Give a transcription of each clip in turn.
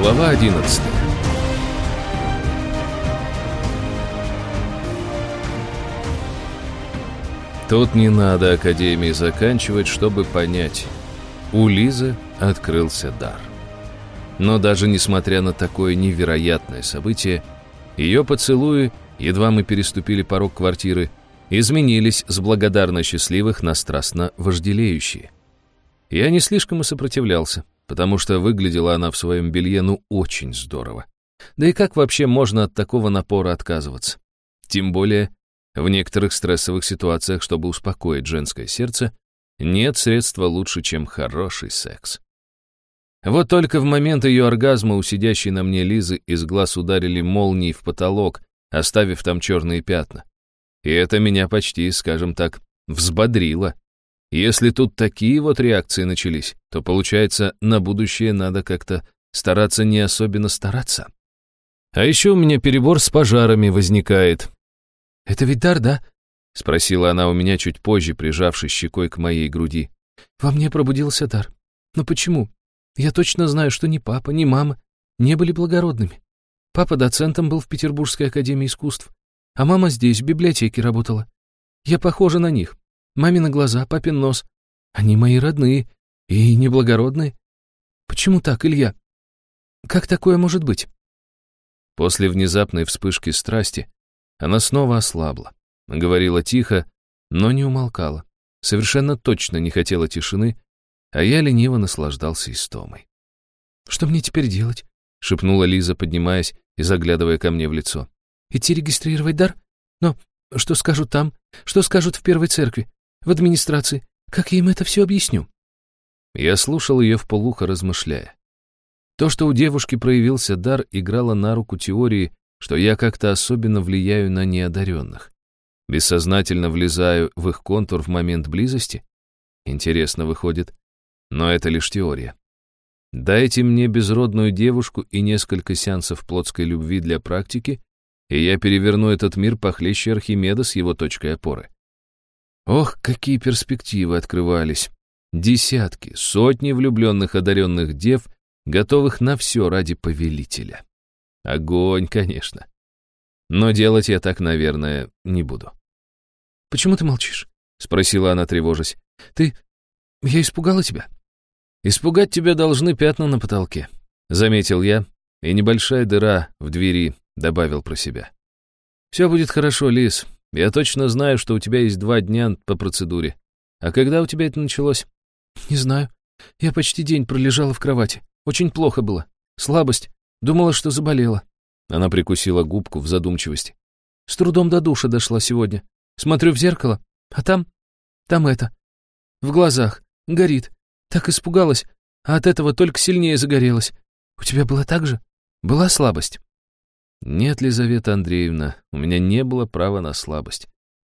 Глава 11 Тут не надо Академии заканчивать, чтобы понять. У Лизы открылся дар. Но даже несмотря на такое невероятное событие, ее поцелуи, едва мы переступили порог квартиры, изменились с благодарно счастливых на страстно вожделеющие. Я не слишком и сопротивлялся, потому что выглядела она в своем белье ну очень здорово. Да и как вообще можно от такого напора отказываться? Тем более, в некоторых стрессовых ситуациях, чтобы успокоить женское сердце, нет средства лучше, чем хороший секс. Вот только в момент ее оргазма у сидящей на мне Лизы из глаз ударили молнии в потолок, оставив там черные пятна. И это меня почти, скажем так, взбодрило. Если тут такие вот реакции начались, то, получается, на будущее надо как-то стараться не особенно стараться. А еще у меня перебор с пожарами возникает. «Это ведь дар, да?» — спросила она у меня чуть позже, прижавшись щекой к моей груди. «Во мне пробудился дар. Но почему? Я точно знаю, что ни папа, ни мама не были благородными. Папа доцентом был в Петербургской академии искусств, а мама здесь, в библиотеке, работала. Я похожа на них. Мамины глаза, папин нос. Они мои родные и неблагородные. Почему так, Илья? Как такое может быть? После внезапной вспышки страсти она снова ослабла. Говорила тихо, но не умолкала. Совершенно точно не хотела тишины, а я лениво наслаждался истомой. «Что мне теперь делать?» — шепнула Лиза, поднимаясь и заглядывая ко мне в лицо. «Идти регистрировать дар? Но что скажут там? Что скажут в первой церкви? В администрации. Как я им это все объясню?» Я слушал ее в полухо, размышляя. То, что у девушки проявился дар, играло на руку теории, что я как-то особенно влияю на неодаренных. Бессознательно влезаю в их контур в момент близости? Интересно выходит. Но это лишь теория. Дайте мне безродную девушку и несколько сеансов плотской любви для практики, и я переверну этот мир похлеще Архимеда с его точкой опоры. Ох, какие перспективы открывались. Десятки, сотни влюбленных одаренных дев, готовых на все ради повелителя. Огонь, конечно. Но делать я так, наверное, не буду. «Почему ты молчишь?» — спросила она, тревожась. «Ты... Я испугала тебя?» «Испугать тебя должны пятна на потолке», — заметил я, и небольшая дыра в двери добавил про себя. «Все будет хорошо, Лис. Я точно знаю, что у тебя есть два дня по процедуре. А когда у тебя это началось? Не знаю. Я почти день пролежала в кровати. Очень плохо было. Слабость. Думала, что заболела. Она прикусила губку в задумчивости. С трудом до душа дошла сегодня. Смотрю в зеркало, а там... Там это. В глазах. Горит. Так испугалась, а от этого только сильнее загорелась. У тебя было так же? Была слабость? Нет, Лизавета Андреевна, у меня не было права на слабость.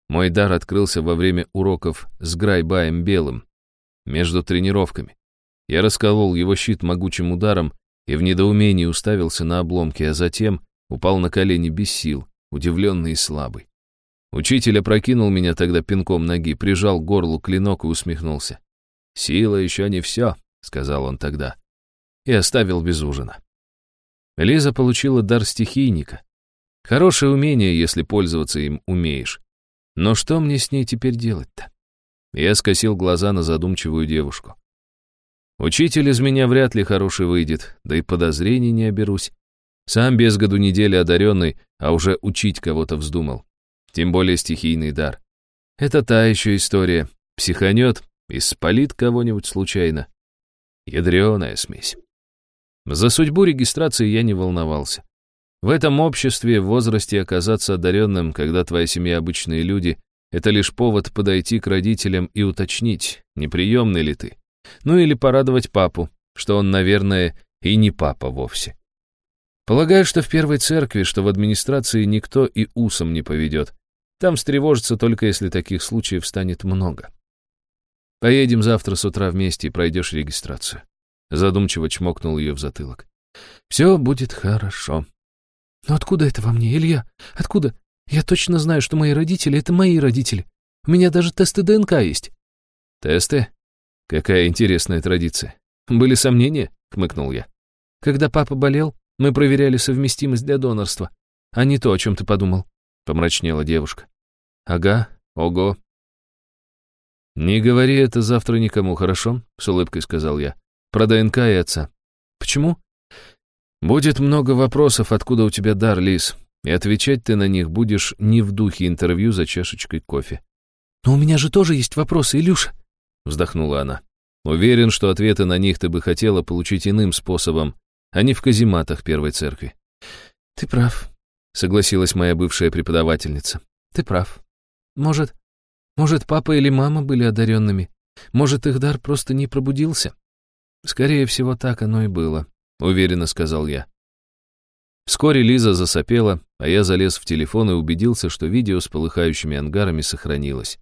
Мой дар открылся во время уроков с Грайбаем Белым, между тренировками. Я расколол его щит могучим ударом и в недоумении уставился на обломки, а затем упал на колени без сил, удивленный и слабый. Учитель опрокинул меня тогда пинком ноги, прижал к горлу клинок и усмехнулся. «Сила еще не все», — сказал он тогда, и оставил без ужина. Лиза получила дар стихийника. Хорошее умение, если пользоваться им умеешь. Но что мне с ней теперь делать-то? Я скосил глаза на задумчивую девушку. Учитель из меня вряд ли хороший выйдет, да и подозрений не оберусь. Сам без году недели одаренный, а уже учить кого-то вздумал. Тем более стихийный дар. Это та еще история. Психанет и спалит кого-нибудь случайно. Ядреная смесь. За судьбу регистрации я не волновался. В этом обществе, в возрасте оказаться одаренным, когда твоя семья обычные люди, это лишь повод подойти к родителям и уточнить, неприемный ли ты. Ну или порадовать папу, что он, наверное, и не папа вовсе. Полагаю, что в первой церкви, что в администрации никто и усом не поведет. Там встревожится только если таких случаев станет много. Поедем завтра с утра вместе и пройдешь регистрацию. Задумчиво чмокнул ее в затылок. «Все будет хорошо». «Но откуда это во мне, Илья? Откуда? Я точно знаю, что мои родители — это мои родители. У меня даже тесты ДНК есть». «Тесты? Какая интересная традиция. Были сомнения?» — хмыкнул я. Когда папа болел, мы проверяли совместимость для донорства, а не то, о чем ты подумал», — помрачнела девушка. «Ага, ого». «Не говори это завтра никому, хорошо?» — с улыбкой сказал я. «Про ДНК и отца». «Почему?» «Будет много вопросов, откуда у тебя дар, Лис, и отвечать ты на них будешь не в духе интервью за чашечкой кофе». «Но у меня же тоже есть вопросы, Илюша», — вздохнула она. «Уверен, что ответы на них ты бы хотела получить иным способом, а не в казематах Первой Церкви». «Ты прав», — согласилась моя бывшая преподавательница. «Ты прав. Может, может, папа или мама были одаренными? Может, их дар просто не пробудился?» «Скорее всего, так оно и было», — уверенно сказал я. Вскоре Лиза засопела, а я залез в телефон и убедился, что видео с полыхающими ангарами сохранилось.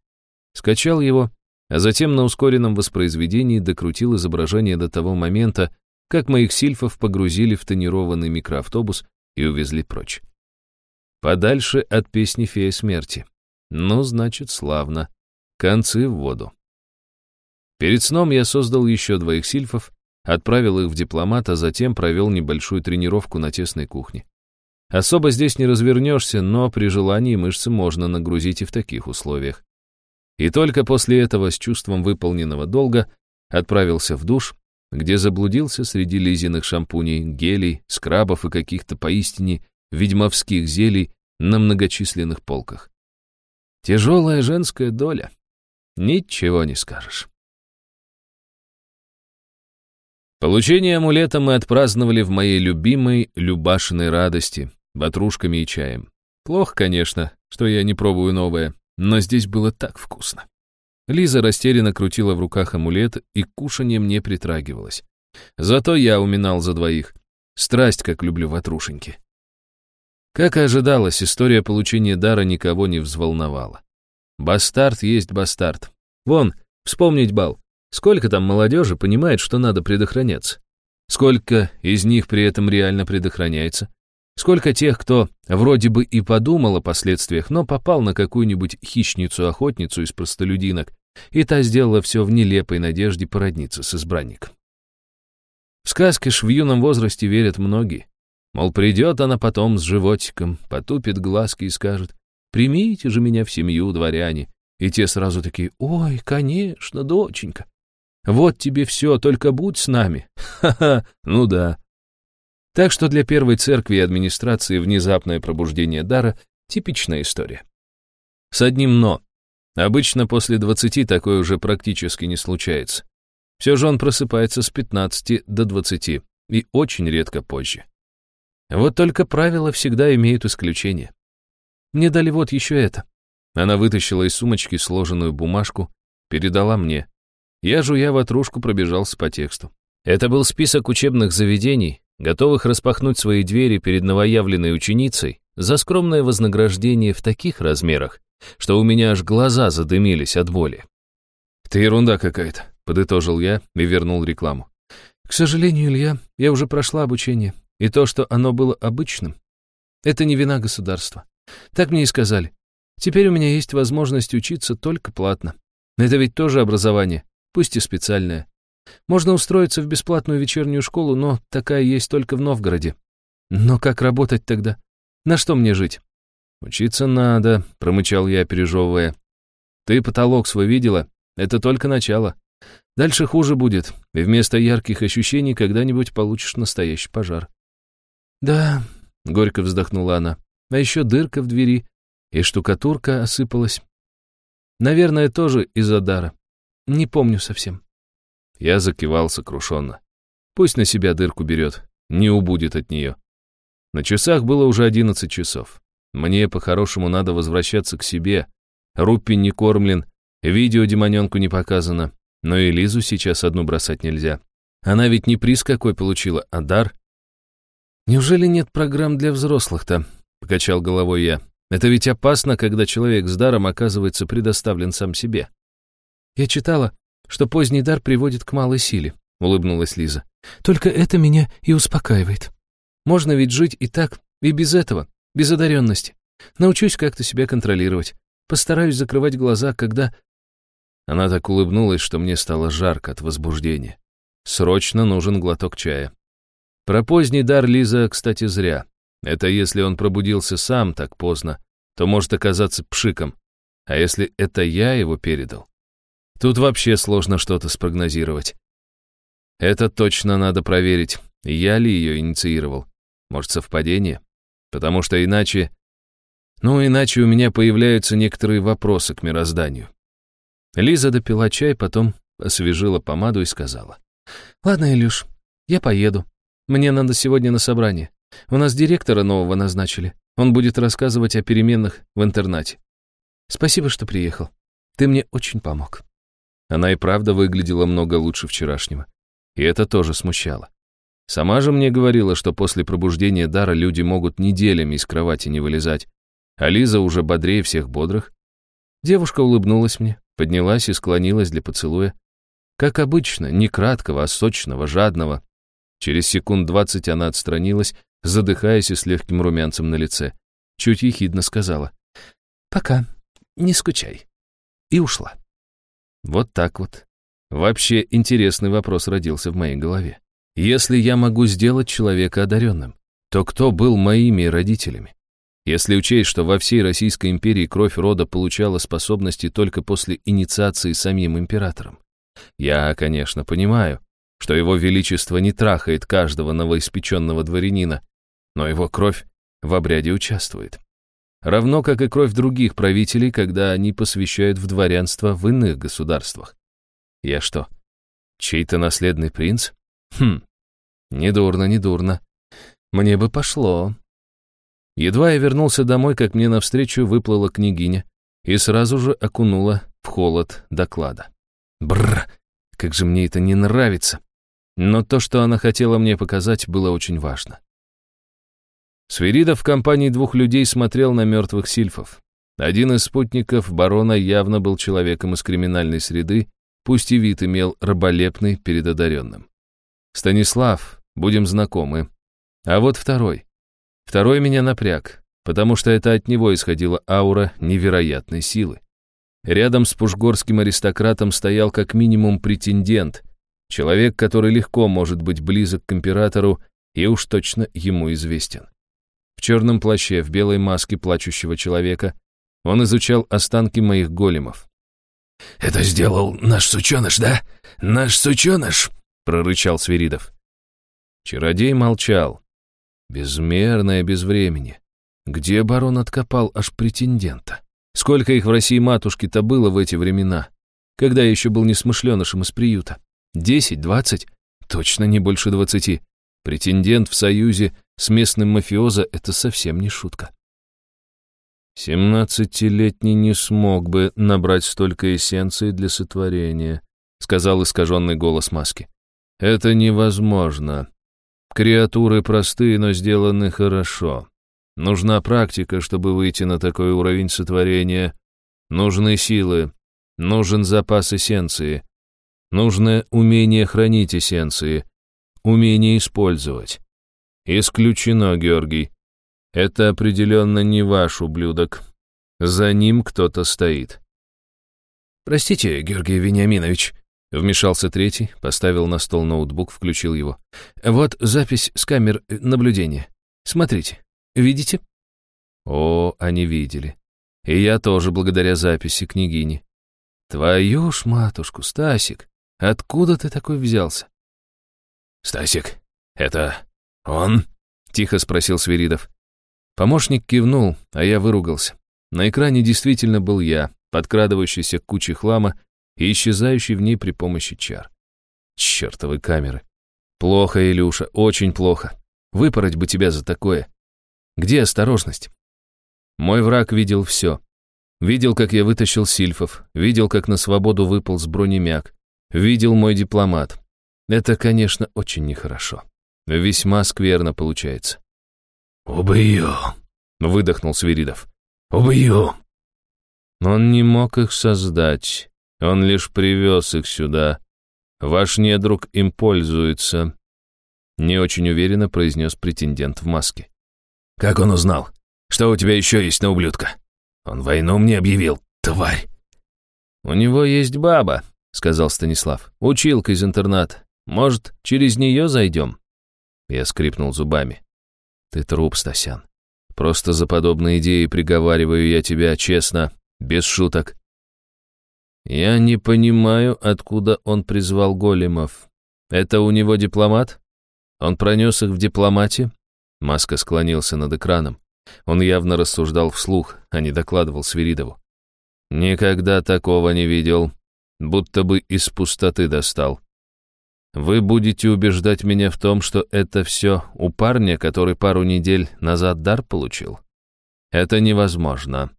Скачал его, а затем на ускоренном воспроизведении докрутил изображение до того момента, как моих сильфов погрузили в тонированный микроавтобус и увезли прочь. Подальше от песни «Фея смерти». Ну, значит, славно. Концы в воду. Перед сном я создал еще двоих сильфов, отправил их в дипломат, а затем провел небольшую тренировку на тесной кухне. Особо здесь не развернешься, но при желании мышцы можно нагрузить и в таких условиях. И только после этого с чувством выполненного долга отправился в душ, где заблудился среди лизиных шампуней, гелей, скрабов и каких-то поистине ведьмовских зелий на многочисленных полках. Тяжелая женская доля. Ничего не скажешь. Получение амулета мы отпраздновали в моей любимой Любашиной радости, ватрушками и чаем. Плохо, конечно, что я не пробую новое, но здесь было так вкусно. Лиза растерянно крутила в руках амулет и к кушаньям не притрагивалась. Зато я уминал за двоих. Страсть, как люблю ватрушеньки. Как и ожидалось, история получения дара никого не взволновала. Бастард есть бастард. Вон, вспомнить бал. Сколько там молодежи понимает, что надо предохраняться? Сколько из них при этом реально предохраняется? Сколько тех, кто вроде бы и подумал о последствиях, но попал на какую-нибудь хищницу-охотницу из простолюдинок, и та сделала все в нелепой надежде породниться с избранником. В сказки ж в юном возрасте верят многие. Мол, придет она потом с животиком, потупит глазки и скажет, «Примите же меня в семью, дворяне». И те сразу такие, «Ой, конечно, доченька. Вот тебе все, только будь с нами». Ха-ха, ну да. Так что для первой церкви и администрации внезапное пробуждение дара — типичная история. С одним «но». Обычно после 20 такое уже практически не случается. Все же он просыпается с 15 до 20 и очень редко позже. Вот только правила всегда имеют исключения. Мне дали вот еще это. Она вытащила из сумочки сложенную бумажку, передала мне. Я, жуя ватрушку, пробежался по тексту. Это был список учебных заведений, готовых распахнуть свои двери перед новоявленной ученицей за скромное вознаграждение в таких размерах, что у меня аж глаза задымились от боли. «Это ерунда какая-то», — подытожил я и вернул рекламу. «К сожалению, Илья, я уже прошла обучение, и то, что оно было обычным, это не вина государства. Так мне и сказали. Теперь у меня есть возможность учиться только платно. Это ведь тоже образование, пусть и специальное. Можно устроиться в бесплатную вечернюю школу, но такая есть только в Новгороде. Но как работать тогда? На что мне жить? Учиться надо, промычал я, пережевывая. Ты потолок свой видела? Это только начало. Дальше хуже будет, и вместо ярких ощущений когда-нибудь получишь настоящий пожар. Да, горько вздохнула она. А еще дырка в двери, и штукатурка осыпалась. Наверное, тоже из-за дара. Не помню совсем. Я закивал сокрушенно. Пусть на себя дырку берет, не убудет от нее. На часах было уже одиннадцать часов. Мне по-хорошему надо возвращаться к себе. Руппи не кормлен, видео демоненку не показано, но и Лизу сейчас одну бросать нельзя. Она ведь не приз какой получила, а дар. «Неужели нет программ для взрослых-то?» — покачал головой я. «Это ведь опасно, когда человек с даром оказывается предоставлен сам себе». «Я читала, что поздний дар приводит к малой силе», — улыбнулась Лиза. «Только это меня и успокаивает. Можно ведь жить и так, и без этого, без одаренности. Научусь как-то себя контролировать. Постараюсь закрывать глаза, когда...» Она так улыбнулась, что мне стало жарко от возбуждения. Срочно нужен глоток чая. Про поздний дар Лиза, кстати, зря. Это если он пробудился сам так поздно, то может оказаться пшиком. А если это я его передал? Тут вообще сложно что-то спрогнозировать. Это точно надо проверить, я ли ее инициировал. Может, совпадение? Потому что иначе... Ну, иначе у меня появляются некоторые вопросы к мирозданию. Лиза допила чай, потом освежила помаду и сказала. «Ладно, Илюш, я поеду. Мне надо сегодня на собрание. У нас директора нового назначили. Он будет рассказывать о переменах в интернате. Спасибо, что приехал. Ты мне очень помог». Она и правда выглядела много лучше вчерашнего. И это тоже смущало. Сама же мне говорила, что после пробуждения дара люди могут неделями из кровати не вылезать, а Лиза уже бодрее всех бодрых. Девушка улыбнулась мне, поднялась и склонилась для поцелуя. Как обычно, не краткого, а сочного, жадного. Через секунд двадцать она отстранилась, задыхаясь и с легким румянцем на лице. Чуть ехидно сказала. «Пока, не скучай». И ушла. Вот так вот. Вообще интересный вопрос родился в моей голове. Если я могу сделать человека одаренным, то кто был моими родителями? Если учесть, что во всей Российской империи кровь рода получала способности только после инициации самим императором. Я, конечно, понимаю, что его величество не трахает каждого новоиспеченного дворянина, но его кровь в обряде участвует. Равно как и кровь других правителей, когда они посвящают в дворянство в иных государствах. Я что, чей-то наследный принц? Хм, недурно, недурно. Мне бы пошло. Едва я вернулся домой, как мне навстречу выплыла княгиня и сразу же окунула в холод доклада. Бррр, как же мне это не нравится. Но то, что она хотела мне показать, было очень важно. Свиридов в компании двух людей смотрел на мертвых сильфов. Один из спутников барона явно был человеком из криминальной среды, пусть и вид имел раболепный перед одаренным. Станислав, будем знакомы. А вот второй. Второй меня напряг, потому что это от него исходила аура невероятной силы. Рядом с пушгорским аристократом стоял как минимум претендент, человек, который легко может быть близок к императору и уж точно ему известен. В черном плаще, в белой маске плачущего человека, он изучал останки моих големов. «Это сделал наш сученыш, да? Наш сученыш!» — прорычал Свиридов. Чародей молчал. Безмерное безвремени. Где барон откопал аж претендента? Сколько их в России матушки-то было в эти времена, когда я еще был несмышленышем из приюта? Десять, двадцать? Точно не больше двадцати. Претендент в союзе с местным мафиоза — это совсем не шутка. «Семнадцатилетний не смог бы набрать столько эссенции для сотворения», — сказал искаженный голос маски. «Это невозможно. Креатуры простые, но сделаны хорошо. Нужна практика, чтобы выйти на такой уровень сотворения. Нужны силы, нужен запас эссенции, нужно умение хранить эссенции, умение использовать. Исключено, Георгий. Это определенно не ваш ублюдок. За ним кто-то стоит. Простите, Георгий Вениаминович, вмешался третий, поставил на стол ноутбук, включил его. Вот запись с камер наблюдения. Смотрите. Видите? О, они видели. И я тоже благодаря записи княгини. Твою ж матушку, Стасик, откуда ты такой взялся? Стасик, это он? Тихо спросил Свиридов. Помощник кивнул, а я выругался. На экране действительно был я, подкрадывающийся к куче хлама и исчезающий в ней при помощи чар. Чертовы камеры. Плохо, Илюша, очень плохо. Выпороть бы тебя за такое. Где осторожность? Мой враг видел все. Видел, как я вытащил сильфов, видел, как на свободу выпал с бронемяк, видел мой дипломат. Это, конечно, очень нехорошо. Весьма скверно получается. «Убью!» — выдохнул Свиридов. «Убью!» Он не мог их создать. Он лишь привез их сюда. Ваш недруг им пользуется. Не очень уверенно произнес претендент в маске. «Как он узнал? Что у тебя еще есть на ублюдка? Он войну мне объявил, тварь!» «У него есть баба», — сказал Станислав. «Училка из интерната. Может, через нее зайдем?» Я скрипнул зубами. Ты труп, Стасян. Просто за подобные идеи приговариваю я тебя честно, без шуток. Я не понимаю, откуда он призвал големов. Это у него дипломат? Он пронес их в дипломате? Маска склонился над экраном. Он явно рассуждал вслух, а не докладывал Свиридову. Никогда такого не видел. Будто бы из пустоты достал. Вы будете убеждать меня в том, что это все у парня, который пару недель назад дар получил? Это невозможно.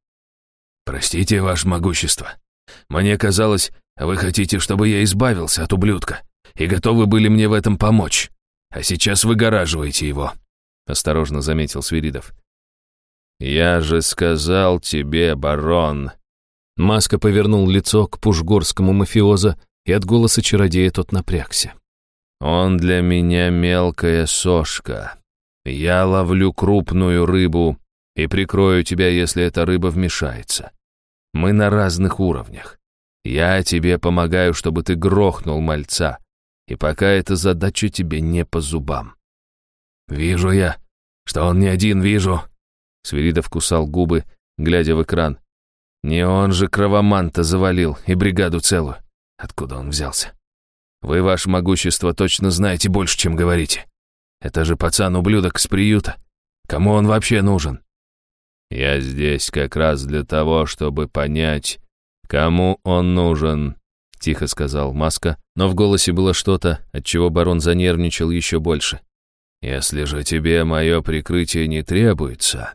Простите, ваше могущество. Мне казалось, вы хотите, чтобы я избавился от ублюдка, и готовы были мне в этом помочь. А сейчас выгораживаете его, — осторожно заметил Свиридов. «Я же сказал тебе, барон!» Маска повернул лицо к пушгорскому мафиоза, и от голоса чародея тот напрягся. Он для меня мелкая сошка. Я ловлю крупную рыбу и прикрою тебя, если эта рыба вмешается. Мы на разных уровнях. Я тебе помогаю, чтобы ты грохнул мальца, и пока эта задача тебе не по зубам. Вижу я, что он не один, вижу. Свиридов кусал губы, глядя в экран. Не он же кровоманта завалил и бригаду целую. Откуда он взялся? Вы, ваше могущество, точно знаете больше, чем говорите. Это же пацан-ублюдок с приюта. Кому он вообще нужен? Я здесь как раз для того, чтобы понять, кому он нужен, тихо сказал Маска, но в голосе было что-то, от чего барон занервничал еще больше. Если же тебе мое прикрытие не требуется,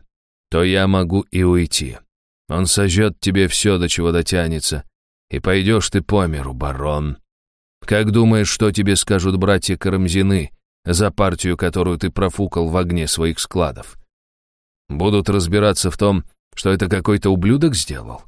то я могу и уйти. Он сожжет тебе все, до чего дотянется, и пойдешь ты по миру, барон. Как думаешь, что тебе скажут братья Карамзины за партию, которую ты профукал в огне своих складов? Будут разбираться в том, что это какой-то ублюдок сделал?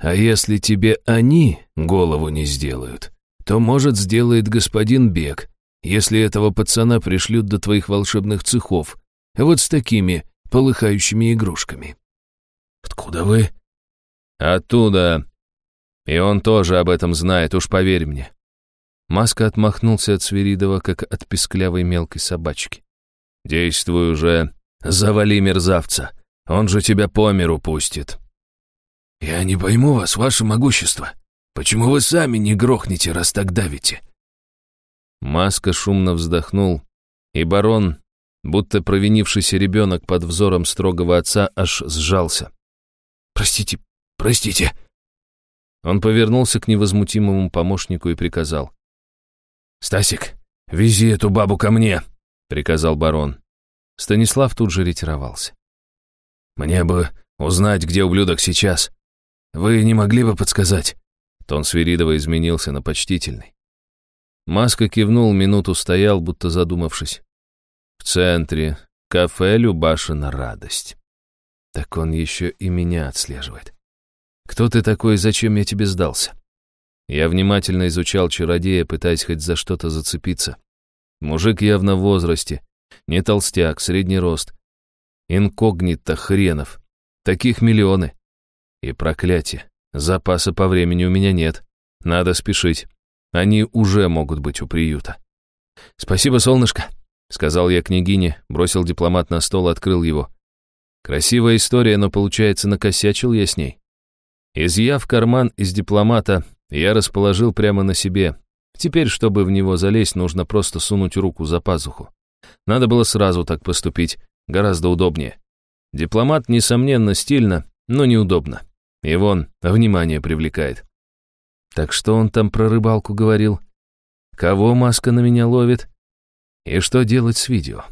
А если тебе они голову не сделают, то, может, сделает господин Бек, если этого пацана пришлют до твоих волшебных цехов, вот с такими полыхающими игрушками. Откуда вы? Оттуда. И он тоже об этом знает, уж поверь мне. Маска отмахнулся от Свиридова, как от песклявой мелкой собачки. «Действуй уже, завали мерзавца, он же тебя по миру пустит». «Я не пойму вас, ваше могущество. Почему вы сами не грохнете, раз так давите?» Маска шумно вздохнул, и барон, будто провинившийся ребенок под взором строгого отца, аж сжался. «Простите, простите». Он повернулся к невозмутимому помощнику и приказал. «Стасик, вези эту бабу ко мне», — приказал барон. Станислав тут же ретировался. «Мне бы узнать, где ублюдок сейчас. Вы не могли бы подсказать?» Тон Свиридова изменился на почтительный. Маска кивнул, минуту стоял, будто задумавшись. В центре кафе Любашина радость. Так он еще и меня отслеживает. Кто ты такой, зачем я тебе сдался? Я внимательно изучал чародея, пытаясь хоть за что-то зацепиться. Мужик явно в возрасте, не толстяк, средний рост. Инкогнито хренов. Таких миллионы. И проклятие. Запаса по времени у меня нет. Надо спешить. Они уже могут быть у приюта. «Спасибо, солнышко», — сказал я княгине, бросил дипломат на стол, открыл его. Красивая история, но, получается, накосячил я с ней. Изъяв карман из дипломата, я расположил прямо на себе. Теперь, чтобы в него залезть, нужно просто сунуть руку за пазуху. Надо было сразу так поступить, гораздо удобнее. Дипломат, несомненно, стильно, но неудобно. И вон, внимание привлекает. Так что он там про рыбалку говорил? Кого маска на меня ловит? И что делать с видео?